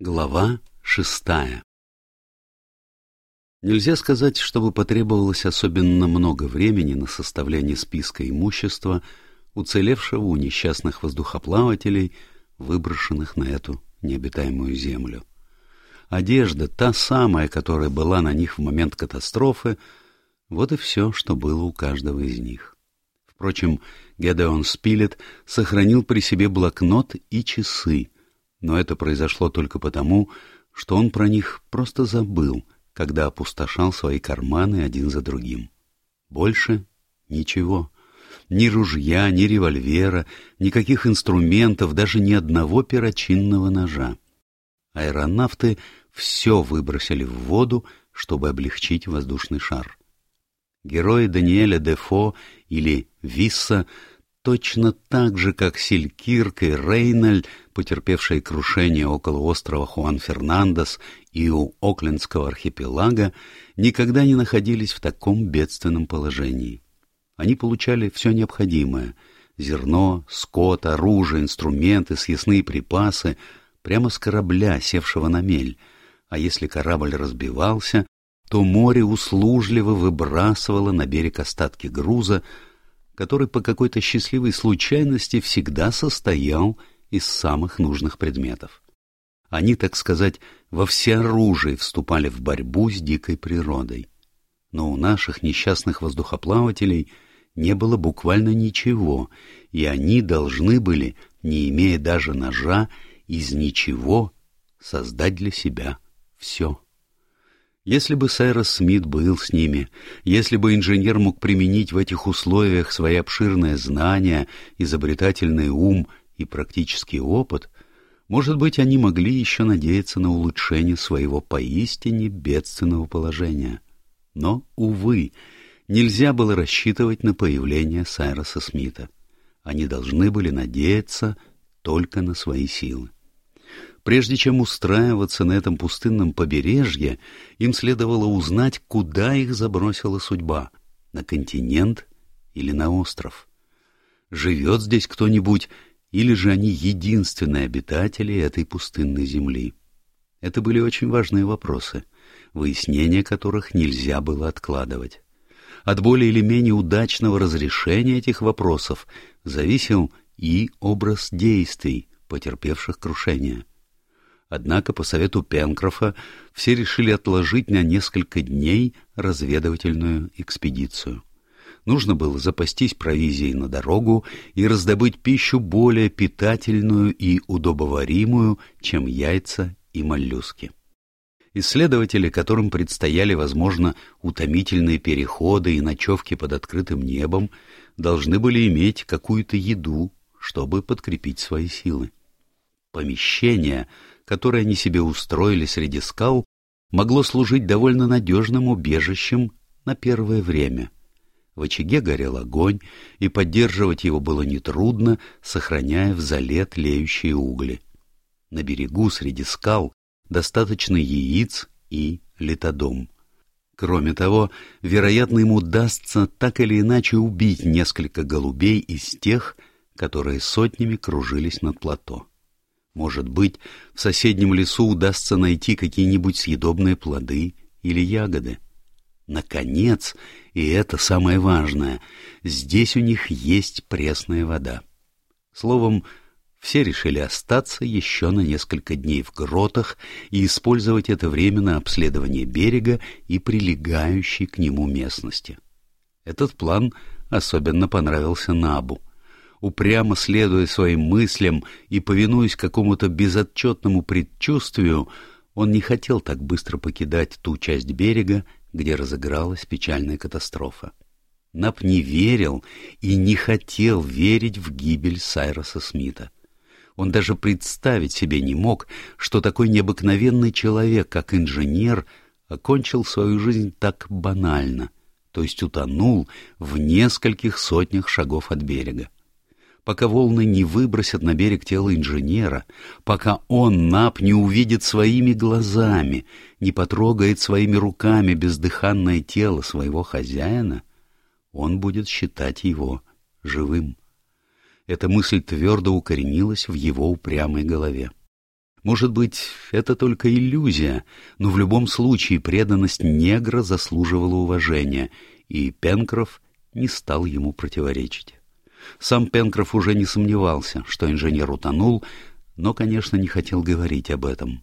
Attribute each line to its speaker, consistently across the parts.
Speaker 1: Глава шестая Нельзя сказать, чтобы потребовалось особенно много времени на составление списка имущества, уцелевшего у несчастных воздухоплавателей, выброшенных на эту необитаемую землю. Одежда, та самая, которая была на них в момент катастрофы, вот и все, что было у каждого из них. Впрочем, Гедеон Спилет сохранил при себе блокнот и часы, но это произошло только потому, что он про них просто забыл, когда опустошал свои карманы один за другим. Больше ничего. Ни ружья, ни револьвера, никаких инструментов, даже ни одного перочинного ножа. Аэронавты все выбросили в воду, чтобы облегчить воздушный шар. Герои Даниэля Дефо или Висса точно так же, как Селькирк и Рейнольд, потерпевшие крушение около острова Хуан Фернандес и у Оклендского архипелага, никогда не находились в таком бедственном положении. Они получали все необходимое — зерно, скот, оружие, инструменты, съестные припасы — прямо с корабля, севшего на мель, а если корабль разбивался, то море услужливо выбрасывало на берег остатки груза, который по какой-то счастливой случайности всегда состоял из самых нужных предметов. Они, так сказать, во всеоружии вступали в борьбу с дикой природой. Но у наших несчастных воздухоплавателей не было буквально ничего, и они должны были, не имея даже ножа, из ничего создать для себя все. Если бы Сайрос Смит был с ними, если бы инженер мог применить в этих условиях свои обширные знания, изобретательный ум и практический опыт, может быть, они могли еще надеяться на улучшение своего поистине бедственного положения. Но, увы, нельзя было рассчитывать на появление Сайроса Смита. Они должны были надеяться только на свои силы. Прежде чем устраиваться на этом пустынном побережье, им следовало узнать, куда их забросила судьба — на континент или на остров. Живет здесь кто-нибудь, или же они единственные обитатели этой пустынной земли? Это были очень важные вопросы, выяснение которых нельзя было откладывать. От более или менее удачного разрешения этих вопросов зависел и образ действий, потерпевших крушение. Однако по совету Пенкрофа все решили отложить на несколько дней разведывательную экспедицию. Нужно было запастись провизией на дорогу и раздобыть пищу более питательную и удобоваримую, чем яйца и моллюски. Исследователи, которым предстояли, возможно, утомительные переходы и ночевки под открытым небом, должны были иметь какую-то еду, чтобы подкрепить свои силы. Помещение, которое они себе устроили среди скал, могло служить довольно надежным убежищем на первое время. В очаге горел огонь, и поддерживать его было нетрудно, сохраняя в зале тлеющие угли. На берегу среди скал достаточно яиц и литодом. Кроме того, вероятно, ему удастся так или иначе убить несколько голубей из тех, которые сотнями кружились над плато. Может быть, в соседнем лесу удастся найти какие-нибудь съедобные плоды или ягоды. Наконец, и это самое важное, здесь у них есть пресная вода. Словом, все решили остаться еще на несколько дней в гротах и использовать это время на обследование берега и прилегающей к нему местности. Этот план особенно понравился Набу — упрямо следуя своим мыслям и повинуясь какому-то безотчетному предчувствию, он не хотел так быстро покидать ту часть берега, где разыгралась печальная катастрофа. Нап не верил и не хотел верить в гибель Сайроса Смита. Он даже представить себе не мог, что такой необыкновенный человек, как инженер, окончил свою жизнь так банально, то есть утонул в нескольких сотнях шагов от берега пока волны не выбросят на берег тело инженера, пока он, Нап, не увидит своими глазами, не потрогает своими руками бездыханное тело своего хозяина, он будет считать его живым. Эта мысль твердо укоренилась в его упрямой голове. Может быть, это только иллюзия, но в любом случае преданность негра заслуживала уважения, и Пенкроф не стал ему противоречить. Сам Пенкроф уже не сомневался, что инженер утонул, но, конечно, не хотел говорить об этом.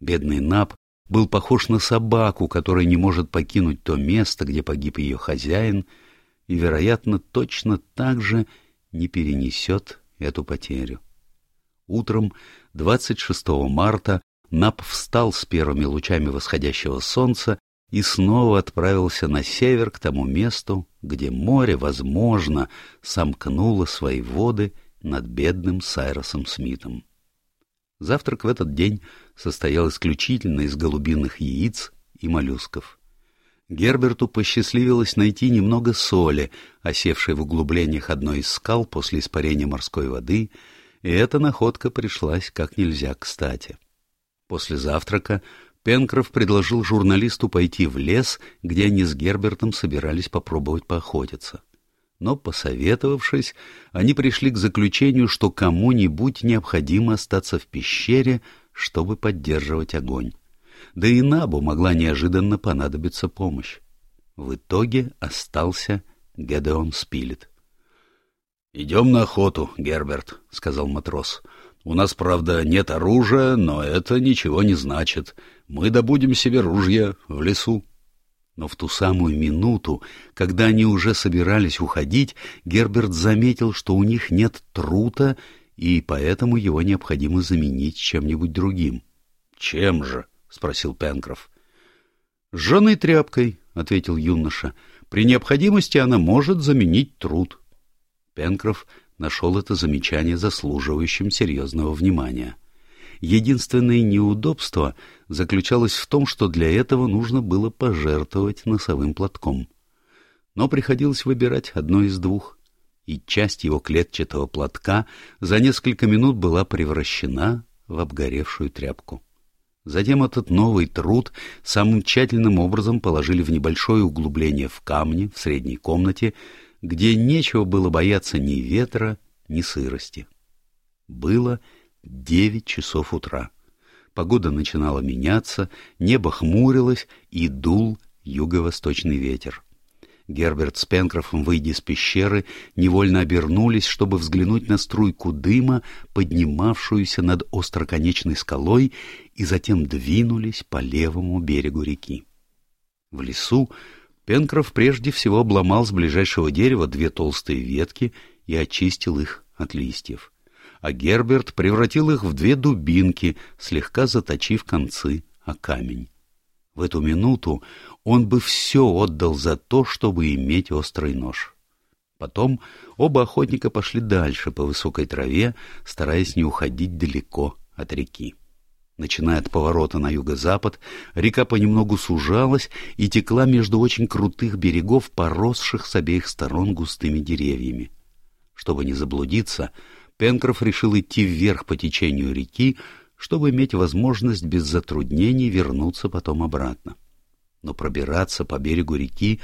Speaker 1: Бедный Наб был похож на собаку, которая не может покинуть то место, где погиб ее хозяин, и, вероятно, точно так же не перенесет эту потерю. Утром 26 марта Наб встал с первыми лучами восходящего солнца и снова отправился на север к тому месту, где море, возможно, сомкнуло свои воды над бедным Сайросом Смитом. Завтрак в этот день состоял исключительно из голубиных яиц и моллюсков. Герберту посчастливилось найти немного соли, осевшей в углублениях одной из скал после испарения морской воды, и эта находка пришлась как нельзя кстати. После завтрака Пенкроф предложил журналисту пойти в лес, где они с Гербертом собирались попробовать поохотиться. Но, посоветовавшись, они пришли к заключению, что кому-нибудь необходимо остаться в пещере, чтобы поддерживать огонь. Да и Набу могла неожиданно понадобиться помощь. В итоге остался Гедеон Спилет. — Идем на охоту, Герберт, — сказал матрос. — У нас, правда, нет оружия, но это ничего не значит. Мы добудем себе ружья в лесу. Но в ту самую минуту, когда они уже собирались уходить, Герберт заметил, что у них нет трута, и поэтому его необходимо заменить чем-нибудь другим. — Чем же? — спросил Пенкроф. — Жженой тряпкой, — ответил юноша. — При необходимости она может заменить труд. Пенкроф нашел это замечание заслуживающим серьезного внимания. — Единственное неудобство заключалось в том, что для этого нужно было пожертвовать носовым платком. Но приходилось выбирать одно из двух, и часть его клетчатого платка за несколько минут была превращена в обгоревшую тряпку. Затем этот новый труд самым тщательным образом положили в небольшое углубление в камне в средней комнате, где нечего было бояться ни ветра, ни сырости. Было Девять часов утра. Погода начинала меняться, небо хмурилось и дул юго-восточный ветер. Герберт с Пенкрофом, выйдя из пещеры, невольно обернулись, чтобы взглянуть на струйку дыма, поднимавшуюся над остроконечной скалой, и затем двинулись по левому берегу реки. В лесу Пенкроф прежде всего обломал с ближайшего дерева две толстые ветки и очистил их от листьев а Герберт превратил их в две дубинки, слегка заточив концы о камень. В эту минуту он бы все отдал за то, чтобы иметь острый нож. Потом оба охотника пошли дальше по высокой траве, стараясь не уходить далеко от реки. Начиная от поворота на юго-запад, река понемногу сужалась и текла между очень крутых берегов, поросших с обеих сторон густыми деревьями. Чтобы не заблудиться, Пенкроф решил идти вверх по течению реки, чтобы иметь возможность без затруднений вернуться потом обратно. Но пробираться по берегу реки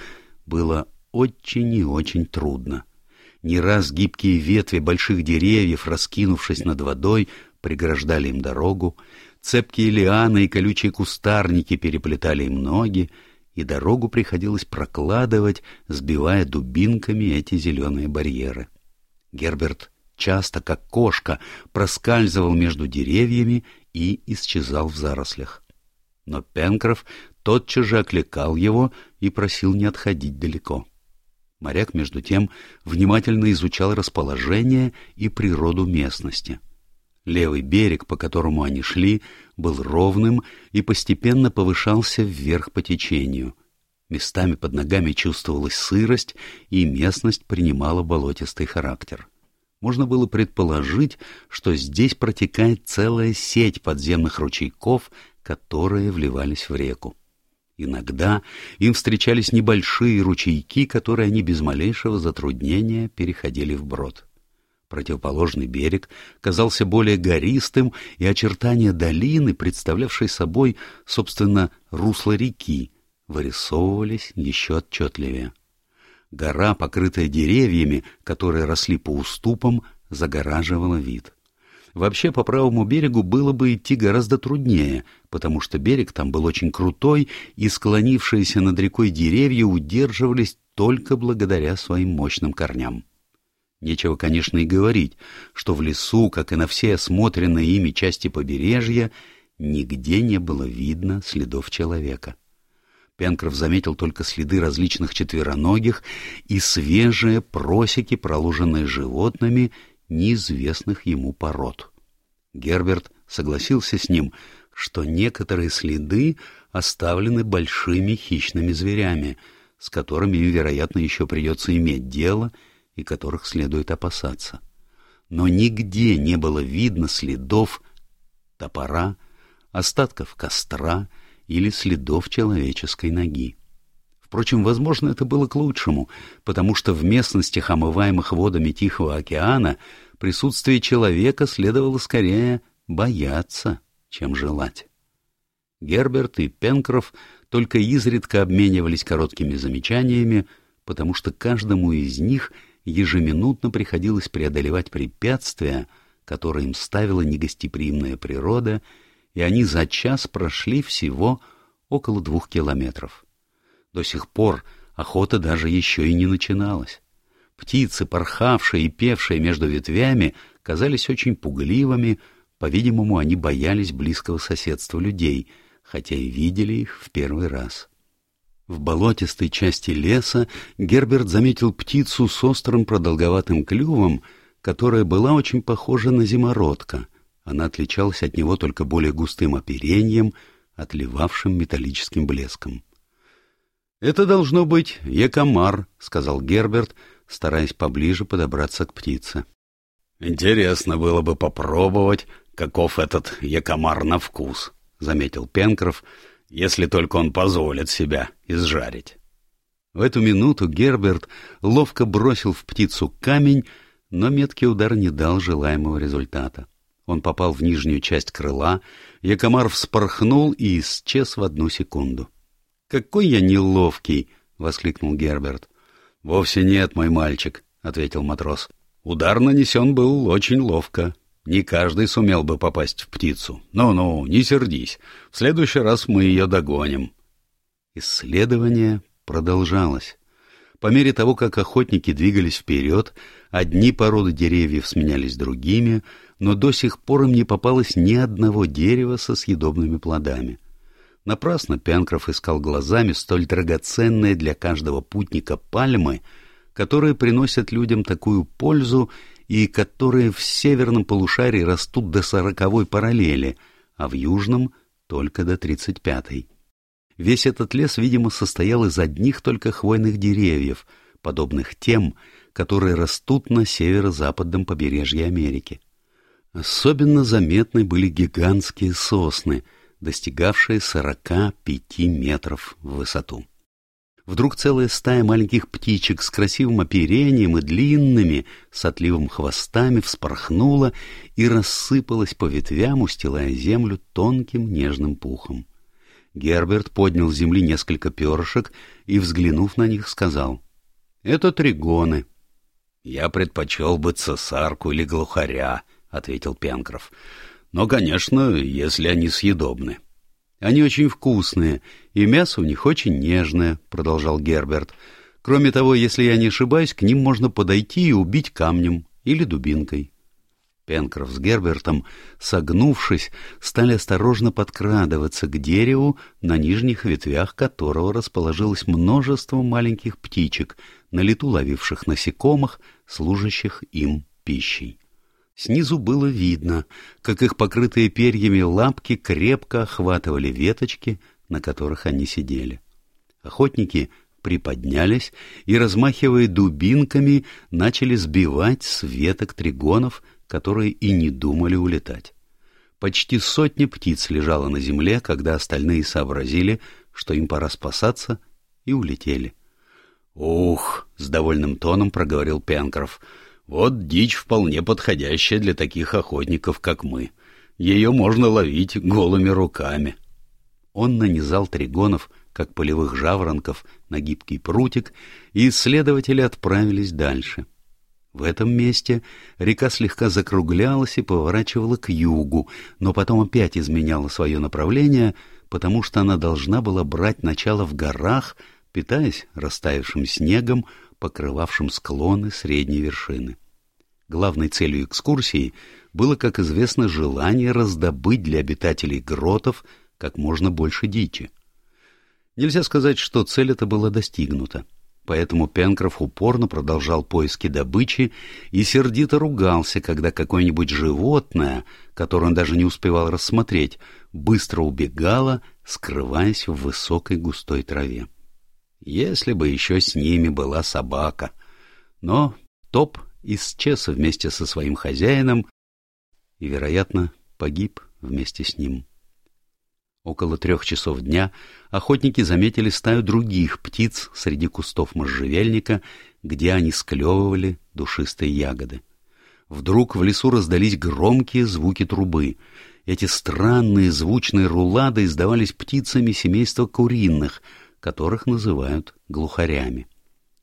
Speaker 1: было очень и очень трудно. Не раз гибкие ветви больших деревьев, раскинувшись над водой, преграждали им дорогу, цепкие лианы и колючие кустарники переплетали им ноги, и дорогу приходилось прокладывать, сбивая дубинками эти зеленые барьеры. Герберт часто, как кошка, проскальзывал между деревьями и исчезал в зарослях. Но Пенкроф тотчас же окликал его и просил не отходить далеко. Моряк, между тем, внимательно изучал расположение и природу местности. Левый берег, по которому они шли, был ровным и постепенно повышался вверх по течению. Местами под ногами чувствовалась сырость, и местность принимала болотистый характер можно было предположить, что здесь протекает целая сеть подземных ручейков, которые вливались в реку. Иногда им встречались небольшие ручейки, которые они без малейшего затруднения переходили вброд. Противоположный берег казался более гористым, и очертания долины, представлявшей собой, собственно, русло реки, вырисовывались еще отчетливее. Гора, покрытая деревьями, которые росли по уступам, загораживала вид. Вообще, по правому берегу было бы идти гораздо труднее, потому что берег там был очень крутой, и склонившиеся над рекой деревья удерживались только благодаря своим мощным корням. Нечего, конечно, и говорить, что в лесу, как и на все осмотренные ими части побережья, нигде не было видно следов человека. Пенкроф заметил только следы различных четвероногих и свежие просеки, проложенные животными неизвестных ему пород. Герберт согласился с ним, что некоторые следы оставлены большими хищными зверями, с которыми им, вероятно, еще придется иметь дело и которых следует опасаться. Но нигде не было видно следов топора, остатков костра или следов человеческой ноги. Впрочем, возможно, это было к лучшему, потому что в местностях, омываемых водами Тихого океана, присутствие человека следовало скорее бояться, чем желать. Герберт и Пенкроф только изредка обменивались короткими замечаниями, потому что каждому из них ежеминутно приходилось преодолевать препятствия, которые им ставила негостеприимная природа, и они за час прошли всего около двух километров. До сих пор охота даже еще и не начиналась. Птицы, порхавшие и певшие между ветвями, казались очень пугливыми, по-видимому, они боялись близкого соседства людей, хотя и видели их в первый раз. В болотистой части леса Герберт заметил птицу с острым продолговатым клювом, которая была очень похожа на зимородка. Она отличалась от него только более густым оперением, отливавшим металлическим блеском. «Это должно быть якомар», — сказал Герберт, стараясь поближе подобраться к птице. «Интересно было бы попробовать, каков этот якомар на вкус», — заметил Пенкроф, «если только он позволит себя изжарить». В эту минуту Герберт ловко бросил в птицу камень, но меткий удар не дал желаемого результата. Он попал в нижнюю часть крыла, якомар вспорхнул и исчез в одну секунду. «Какой я неловкий!» — воскликнул Герберт. «Вовсе нет, мой мальчик», — ответил матрос. «Удар нанесен был очень ловко. Не каждый сумел бы попасть в птицу. Ну-ну, не сердись. В следующий раз мы ее догоним». Исследование продолжалось. По мере того, как охотники двигались вперед, одни породы деревьев сменялись другими, но до сих пор им не попалось ни одного дерева со съедобными плодами. Напрасно Пенкроф искал глазами столь драгоценные для каждого путника пальмы, которые приносят людям такую пользу и которые в северном полушарии растут до сороковой параллели, а в южном — только до тридцать пятой. Весь этот лес, видимо, состоял из одних только хвойных деревьев, подобных тем, которые растут на северо-западном побережье Америки. Особенно заметны были гигантские сосны — достигавшие 45 метров в высоту. Вдруг целая стая маленьких птичек с красивым оперением и длинными, с отливом хвостами вспорхнула и рассыпалась по ветвям, устилая землю тонким нежным пухом. Герберт поднял с земли несколько перышек и, взглянув на них, сказал, — Это тригоны. — Я предпочел бы цесарку или глухаря, — ответил Пенкроф. Но, конечно, если они съедобны. Они очень вкусные, и мясо у них очень нежное, — продолжал Герберт. Кроме того, если я не ошибаюсь, к ним можно подойти и убить камнем или дубинкой. Пенкроф с Гербертом, согнувшись, стали осторожно подкрадываться к дереву, на нижних ветвях которого расположилось множество маленьких птичек, на лету ловивших насекомых, служащих им пищей. Снизу было видно, как их покрытые перьями лапки крепко охватывали веточки, на которых они сидели. Охотники приподнялись и, размахивая дубинками, начали сбивать с веток тригонов, которые и не думали улетать. Почти сотня птиц лежала на земле, когда остальные сообразили, что им пора спасаться, и улетели. «Ух!» — с довольным тоном проговорил Пенкроф — вот дичь вполне подходящая для таких охотников, как мы. Ее можно ловить голыми руками. Он нанизал тригонов, как полевых жаворонков, на гибкий прутик, и исследователи отправились дальше. В этом месте река слегка закруглялась и поворачивала к югу, но потом опять изменяла свое направление, потому что она должна была брать начало в горах, питаясь растаявшим снегом, покрывавшим склоны средней вершины. Главной целью экскурсии было, как известно, желание раздобыть для обитателей гротов как можно больше дичи. Нельзя сказать, что цель эта была достигнута. Поэтому Пенкроф упорно продолжал поиски добычи и сердито ругался, когда какое-нибудь животное, которое он даже не успевал рассмотреть, быстро убегало, скрываясь в высокой густой траве. Если бы еще с ними была собака. Но Топ исчез вместе со своим хозяином и, вероятно, погиб вместе с ним. Около трех часов дня охотники заметили стаю других птиц среди кустов можжевельника, где они склевывали душистые ягоды. Вдруг в лесу раздались громкие звуки трубы. Эти странные звучные рулады издавались птицами семейства куриных, которых называют глухарями.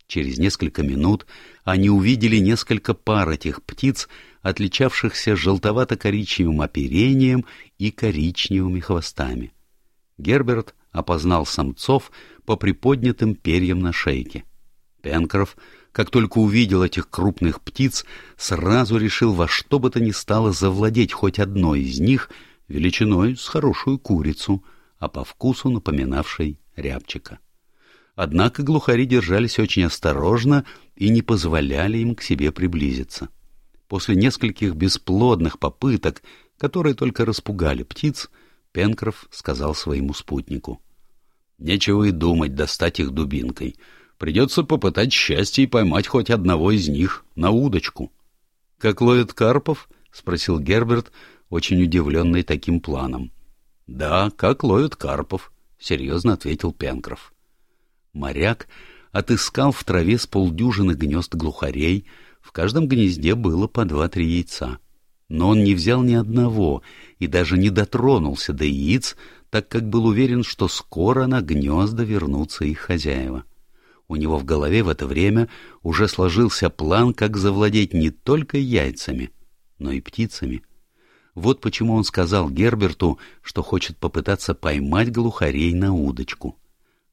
Speaker 1: Через несколько минут они увидели несколько пар этих птиц, отличавшихся желтовато-коричневым оперением и коричневыми хвостами. Герберт опознал самцов по приподнятым перьям на шейке. Пенкроф, как только увидел этих крупных птиц, сразу решил во что бы то ни стало завладеть хоть одной из них величиной с хорошую курицу, а по вкусу напоминавшей рябчика. Однако глухари держались очень осторожно и не позволяли им к себе приблизиться. После нескольких бесплодных попыток, которые только распугали птиц, Пенкроф сказал своему спутнику. — Нечего и думать достать их дубинкой. Придется попытать счастье и поймать хоть одного из них на удочку. — Как ловят карпов? — спросил Герберт, очень удивленный таким планом. — Да, как ловят карпов, — серьезно ответил Пенкроф. Моряк отыскал в траве с полдюжины гнезд глухарей, в каждом гнезде было по два-три яйца. Но он не взял ни одного и даже не дотронулся до яиц, так как был уверен, что скоро на гнезда вернутся их хозяева. У него в голове в это время уже сложился план, как завладеть не только яйцами, но и птицами. Вот почему он сказал Герберту, что хочет попытаться поймать глухарей на удочку.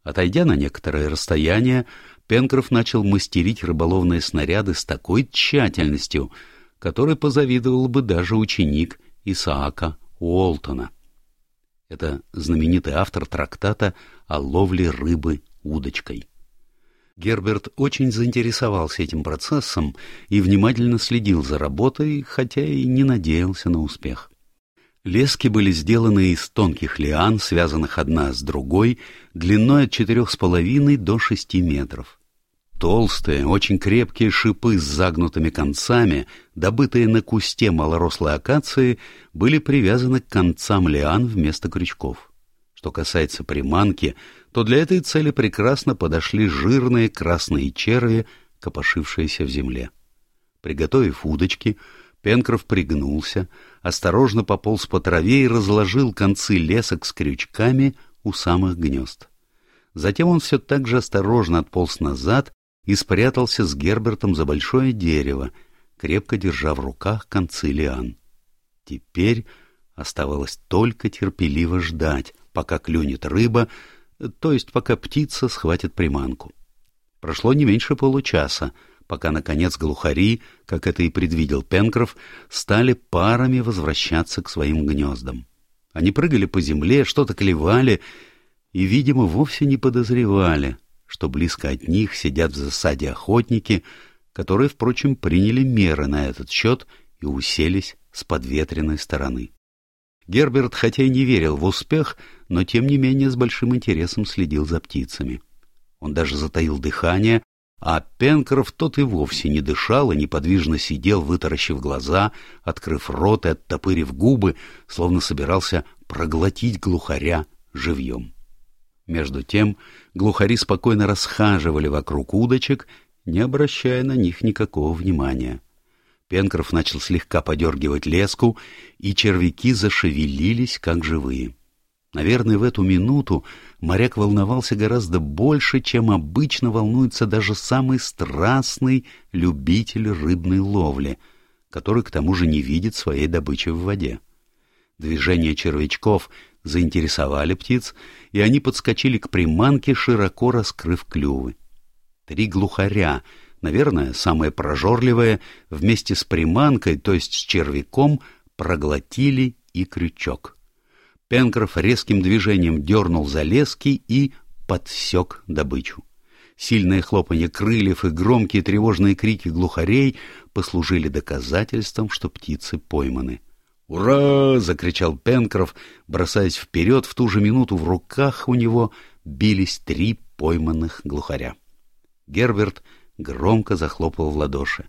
Speaker 1: Отойдя на некоторое расстояние, Пенкроф начал мастерить рыболовные снаряды с такой тщательностью, которой позавидовал бы даже ученик Исаака Уолтона. Это знаменитый автор трактата о ловле рыбы удочкой. Герберт очень заинтересовался этим процессом и внимательно следил за работой, хотя и не надеялся на успех. Лески были сделаны из тонких лиан, связанных одна с другой, длиной от четырех с половиной до шести метров. Толстые, очень крепкие шипы с загнутыми концами, добытые на кусте малорослой акации, были привязаны к концам лиан вместо крючков. Что касается приманки, то для этой цели прекрасно подошли жирные красные черви, копошившиеся в земле. Приготовив удочки, Пенкроф пригнулся, осторожно пополз по траве и разложил концы лесок с крючками у самых гнезд. Затем он все так же осторожно отполз назад и спрятался с Гербертом за большое дерево, крепко держа в руках концы лиан. Теперь оставалось только терпеливо ждать, пока клюнет рыба, то есть пока птица схватит приманку. Прошло не меньше получаса, пока, наконец, глухари, как это и предвидел Пенкроф, стали парами возвращаться к своим гнездам. Они прыгали по земле, что-то клевали и, видимо, вовсе не подозревали, что близко от них сидят в засаде охотники, которые, впрочем, приняли меры на этот счет и уселись с подветренной стороны. Герберт хотя и не верил в успех, но тем не менее с большим интересом следил за птицами. Он даже затаил дыхание, а Пенкроф тот и вовсе не дышал и неподвижно сидел, вытаращив глаза, открыв рот и оттопырив губы, словно собирался проглотить глухаря живьем. Между тем глухари спокойно расхаживали вокруг удочек, не обращая на них никакого внимания. Пенкроф начал слегка подергивать леску, и червяки зашевелились, как живые. Наверное, в эту минуту моряк волновался гораздо больше, чем обычно волнуется даже самый страстный любитель рыбной ловли, который к тому же не видит своей добычи в воде. Движения червячков заинтересовали птиц, и они подскочили к приманке, широко раскрыв клювы. Три глухаря, наверное, самые прожорливые, вместе с приманкой, то есть с червяком, проглотили и крючок. Пенкроф резким движением дернул за лески и подсек добычу. Сильное хлопанье крыльев и громкие тревожные крики глухарей послужили доказательством, что птицы пойманы. «Ура!» — закричал Пенкроф, бросаясь вперед. В ту же минуту в руках у него бились три пойманных глухаря. Герберт громко захлопал в ладоши.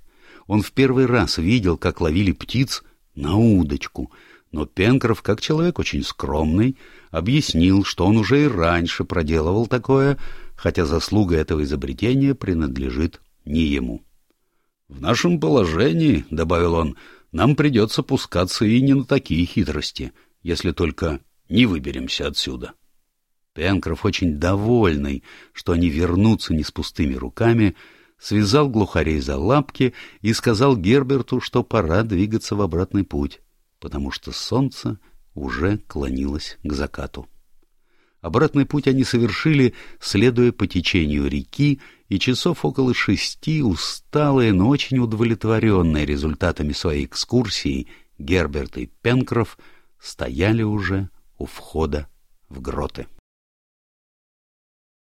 Speaker 1: Он в первый раз видел, как ловили птиц на удочку, но Пенкроф, как человек очень скромный, объяснил, что он уже и раньше проделывал такое, хотя заслуга этого изобретения принадлежит не ему. «В нашем положении, — добавил он, — нам придется пускаться и не на такие хитрости, если только не выберемся отсюда». Пенкроф, очень довольный, что они вернутся не с пустыми руками, связал глухарей за лапки и сказал Герберту, что пора двигаться в обратный путь, потому что солнце уже клонилось к закату. Обратный путь они совершили, следуя по течению реки, и часов около шести, усталые, но очень удовлетворенные результатами своей экскурсии, Герберт и Пенкроф стояли уже у входа в гроты.